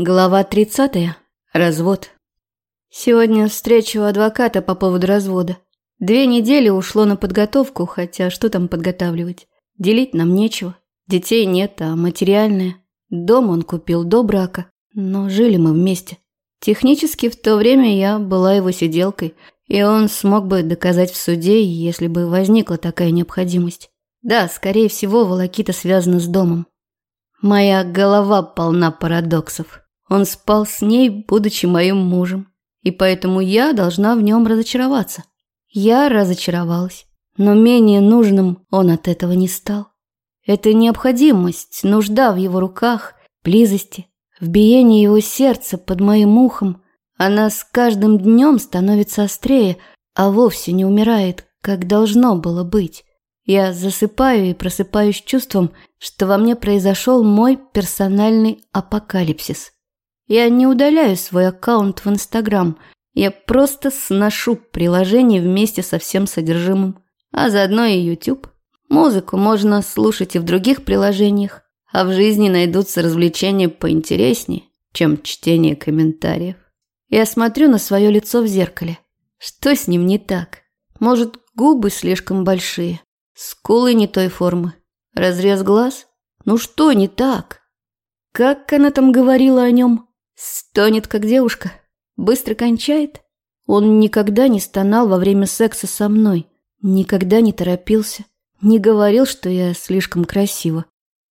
Глава 30. Развод. Сегодня встреча у адвоката по поводу развода. Две недели ушло на подготовку, хотя что там подготавливать? Делить нам нечего. Детей нет, а материальное. Дом он купил до брака, но жили мы вместе. Технически в то время я была его сиделкой, и он смог бы доказать в суде, если бы возникла такая необходимость. Да, скорее всего, волокита связана с домом. Моя голова полна парадоксов. Он спал с ней, будучи моим мужем, и поэтому я должна в нем разочароваться. Я разочаровалась, но менее нужным он от этого не стал. Это необходимость, нужда в его руках, близости, в биении его сердца под моим ухом, она с каждым днем становится острее, а вовсе не умирает, как должно было быть. Я засыпаю и просыпаюсь чувством, что во мне произошел мой персональный апокалипсис. Я не удаляю свой аккаунт в Инстаграм. Я просто сношу приложение вместе со всем содержимым. А заодно и YouTube. Музыку можно слушать и в других приложениях. А в жизни найдутся развлечения поинтереснее, чем чтение комментариев. Я смотрю на свое лицо в зеркале. Что с ним не так? Может, губы слишком большие? Скулы не той формы? Разрез глаз? Ну что не так? Как она там говорила о нем? Стонет, как девушка. Быстро кончает. Он никогда не стонал во время секса со мной. Никогда не торопился. Не говорил, что я слишком красива.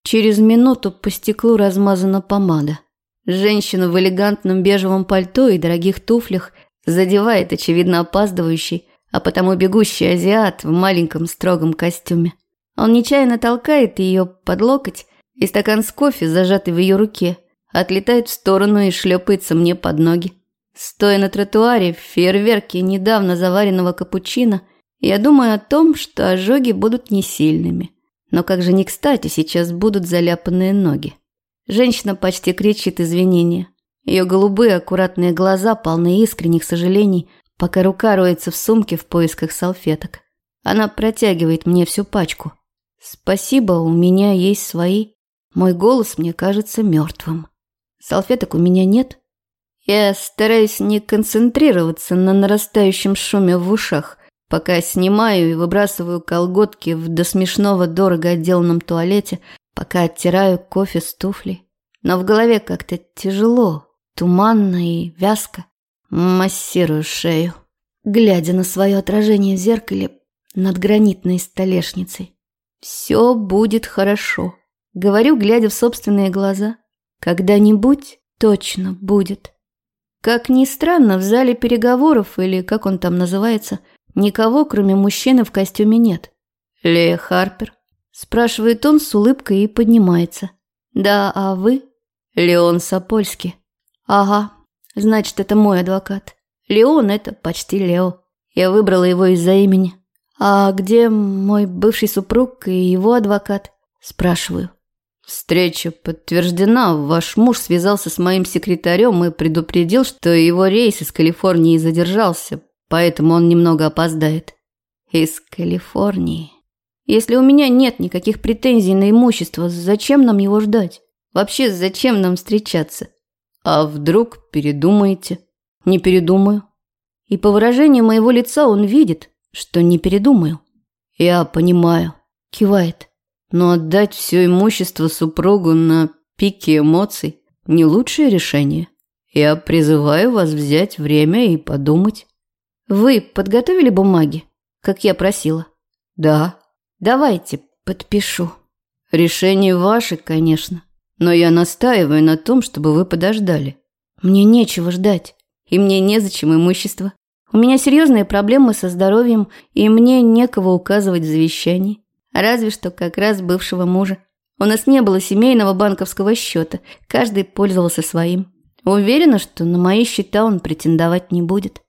Через минуту по стеклу размазана помада. Женщина в элегантном бежевом пальто и дорогих туфлях задевает, очевидно, опаздывающий, а потому бегущий азиат в маленьком строгом костюме. Он нечаянно толкает ее под локоть, и стакан с кофе, зажатый в ее руке, отлетает в сторону и шлепается мне под ноги. Стоя на тротуаре в фейерверке недавно заваренного капучино, я думаю о том, что ожоги будут не сильными. Но как же не кстати сейчас будут заляпанные ноги. Женщина почти кричит извинения. Ее голубые аккуратные глаза полны искренних сожалений, пока рука роется в сумке в поисках салфеток. Она протягивает мне всю пачку. Спасибо, у меня есть свои. Мой голос мне кажется мертвым. Салфеток у меня нет. Я стараюсь не концентрироваться на нарастающем шуме в ушах, пока снимаю и выбрасываю колготки в до смешного дорого отделанном туалете, пока оттираю кофе с туфлей. Но в голове как-то тяжело, туманно и вязко. Массирую шею, глядя на свое отражение в зеркале над гранитной столешницей. «Все будет хорошо», — говорю, глядя в собственные глаза. Когда-нибудь точно будет. Как ни странно, в зале переговоров, или как он там называется, никого, кроме мужчины в костюме нет. Лея Харпер. Спрашивает он с улыбкой и поднимается. Да, а вы? Леон Сапольский. Ага, значит, это мой адвокат. Леон – это почти Лео. Я выбрала его из-за имени. А где мой бывший супруг и его адвокат? Спрашиваю. Встреча подтверждена. Ваш муж связался с моим секретарем и предупредил, что его рейс из Калифорнии задержался, поэтому он немного опоздает. Из Калифорнии. Если у меня нет никаких претензий на имущество, зачем нам его ждать? Вообще, зачем нам встречаться? А вдруг передумаете? Не передумаю. И по выражению моего лица он видит, что не передумаю. Я понимаю. Кивает. Но отдать все имущество супругу на пике эмоций – не лучшее решение. Я призываю вас взять время и подумать. Вы подготовили бумаги, как я просила? Да. Давайте, подпишу. Решение ваше, конечно. Но я настаиваю на том, чтобы вы подождали. Мне нечего ждать. И мне незачем имущество. У меня серьезные проблемы со здоровьем, и мне некого указывать в завещании. Разве что как раз бывшего мужа. У нас не было семейного банковского счета, каждый пользовался своим. Уверена, что на мои счета он претендовать не будет.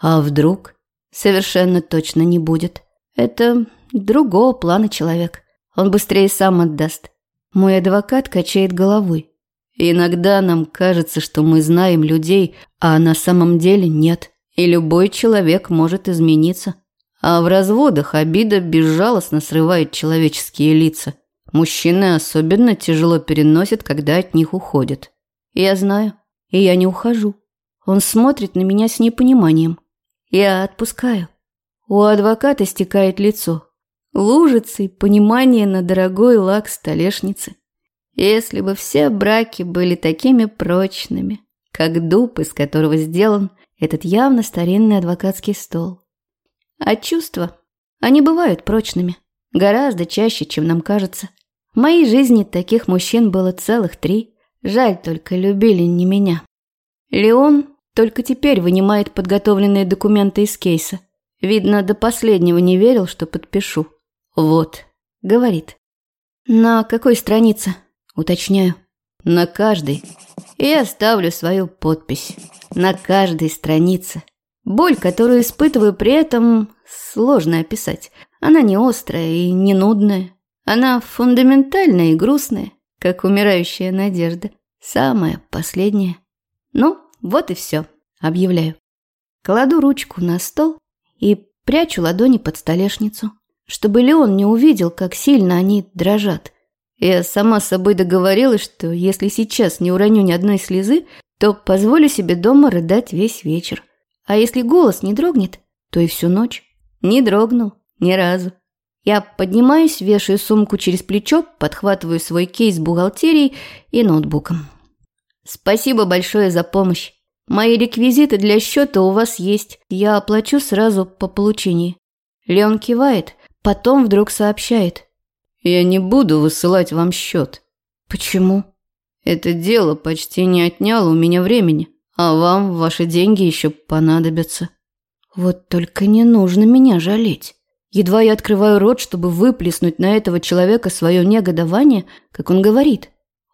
А вдруг? Совершенно точно не будет. Это другого плана человек. Он быстрее сам отдаст. Мой адвокат качает головой. Иногда нам кажется, что мы знаем людей, а на самом деле нет. И любой человек может измениться. А в разводах обида безжалостно срывает человеческие лица. Мужчины особенно тяжело переносят, когда от них уходят. Я знаю. и я не ухожу. Он смотрит на меня с непониманием. Я отпускаю. У адвоката стекает лицо. Лужицы понимание на дорогой лак столешницы. Если бы все браки были такими прочными, как дуб, из которого сделан этот явно старинный адвокатский стол. А чувства, они бывают прочными, гораздо чаще, чем нам кажется. В моей жизни таких мужчин было целых три. Жаль только, любили не меня. Леон только теперь вынимает подготовленные документы из кейса. Видно, до последнего не верил, что подпишу. «Вот», — говорит. «На какой странице?» Уточняю. «На каждой». И я ставлю свою подпись. На каждой странице. Боль, которую испытываю при этом, сложно описать. Она не острая и не нудная. Она фундаментальная и грустная, как умирающая надежда. Самая последняя. Ну, вот и все, объявляю. Кладу ручку на стол и прячу ладони под столешницу, чтобы Леон не увидел, как сильно они дрожат. Я сама с собой договорилась, что если сейчас не уроню ни одной слезы, то позволю себе дома рыдать весь вечер. А если голос не дрогнет, то и всю ночь. Не дрогнул ни разу. Я поднимаюсь, вешаю сумку через плечо, подхватываю свой кейс с бухгалтерией и ноутбуком. Спасибо большое за помощь. Мои реквизиты для счета у вас есть. Я оплачу сразу по получении. Леон кивает, потом вдруг сообщает. Я не буду высылать вам счет. Почему? Это дело почти не отняло у меня времени, а вам ваши деньги еще понадобятся. Вот только не нужно меня жалеть. Едва я открываю рот, чтобы выплеснуть на этого человека свое негодование, как он говорит.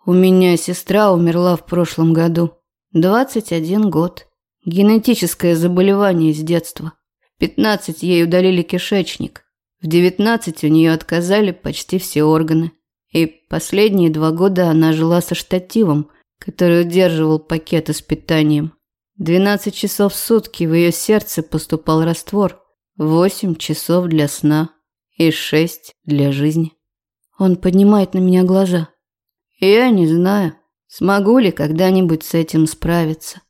У меня сестра умерла в прошлом году. 21 год. Генетическое заболевание с детства. В 15 ей удалили кишечник. В 19 у нее отказали почти все органы. И последние два года она жила со штативом, который удерживал пакеты с питанием. 12 часов в сутки в ее сердце поступал раствор. 8 часов для сна и 6 для жизни. Он поднимает на меня глаза. Я не знаю, смогу ли когда-нибудь с этим справиться.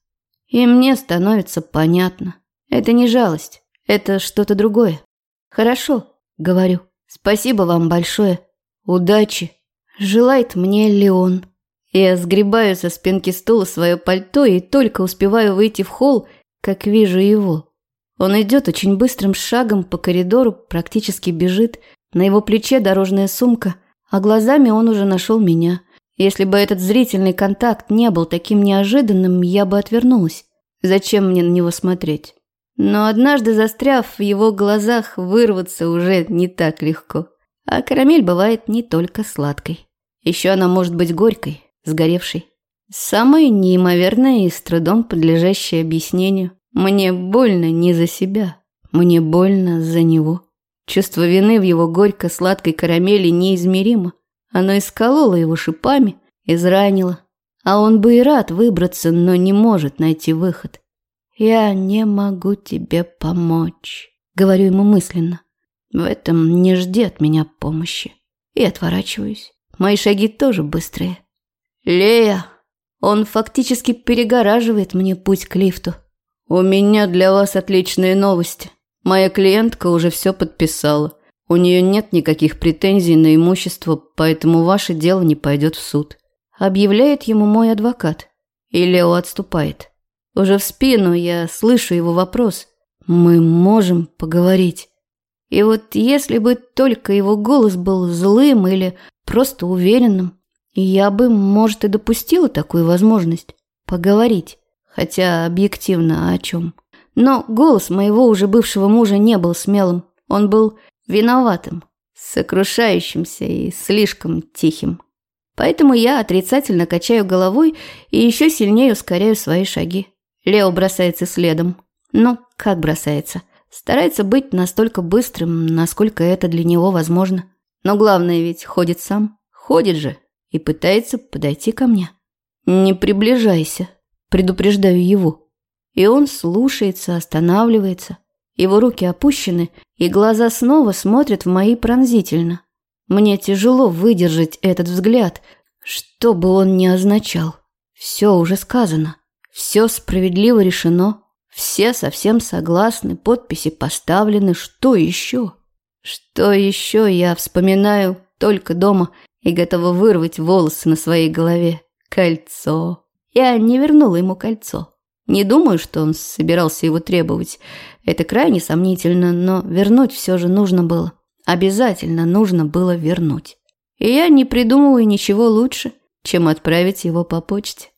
И мне становится понятно. Это не жалость, это что-то другое. Хорошо, говорю. Спасибо вам большое. Удачи. Желает мне Леон. Я сгребаю со спинки стула свое пальто и только успеваю выйти в холл, как вижу его. Он идет очень быстрым шагом по коридору, практически бежит. На его плече дорожная сумка, а глазами он уже нашел меня. Если бы этот зрительный контакт не был таким неожиданным, я бы отвернулась. Зачем мне на него смотреть? Но однажды застряв в его глазах, вырваться уже не так легко. А карамель бывает не только сладкой. Еще она может быть горькой, сгоревшей. Самое неимоверное и с трудом подлежащее объяснению. Мне больно не за себя, мне больно за него. Чувство вины в его горько-сладкой карамели неизмеримо. Оно искололо его шипами, изранило. А он бы и рад выбраться, но не может найти выход. «Я не могу тебе помочь», — говорю ему мысленно. В этом не жди от меня помощи. И отворачиваюсь. Мои шаги тоже быстрые. «Лея!» Он фактически перегораживает мне путь к лифту. «У меня для вас отличные новости. Моя клиентка уже все подписала. У нее нет никаких претензий на имущество, поэтому ваше дело не пойдет в суд. Объявляет ему мой адвокат. И Лео отступает. Уже в спину я слышу его вопрос. Мы можем поговорить. И вот если бы только его голос был злым или просто уверенным, я бы, может, и допустила такую возможность поговорить, хотя объективно о чем. Но голос моего уже бывшего мужа не был смелым. Он был виноватым, сокрушающимся и слишком тихим. Поэтому я отрицательно качаю головой и еще сильнее ускоряю свои шаги. Лео бросается следом. Ну, как бросается? Старается быть настолько быстрым, насколько это для него возможно. Но главное ведь ходит сам. Ходит же и пытается подойти ко мне. «Не приближайся», предупреждаю его. И он слушается, останавливается. Его руки опущены, и глаза снова смотрят в мои пронзительно. Мне тяжело выдержать этот взгляд, что бы он ни означал. Все уже сказано. Все справедливо решено. Все совсем согласны, подписи поставлены. Что еще? Что еще я вспоминаю только дома и готова вырвать волосы на своей голове. Кольцо. Я не вернула ему кольцо. Не думаю, что он собирался его требовать. Это крайне сомнительно, но вернуть все же нужно было. Обязательно нужно было вернуть. И я не придумываю ничего лучше, чем отправить его по почте.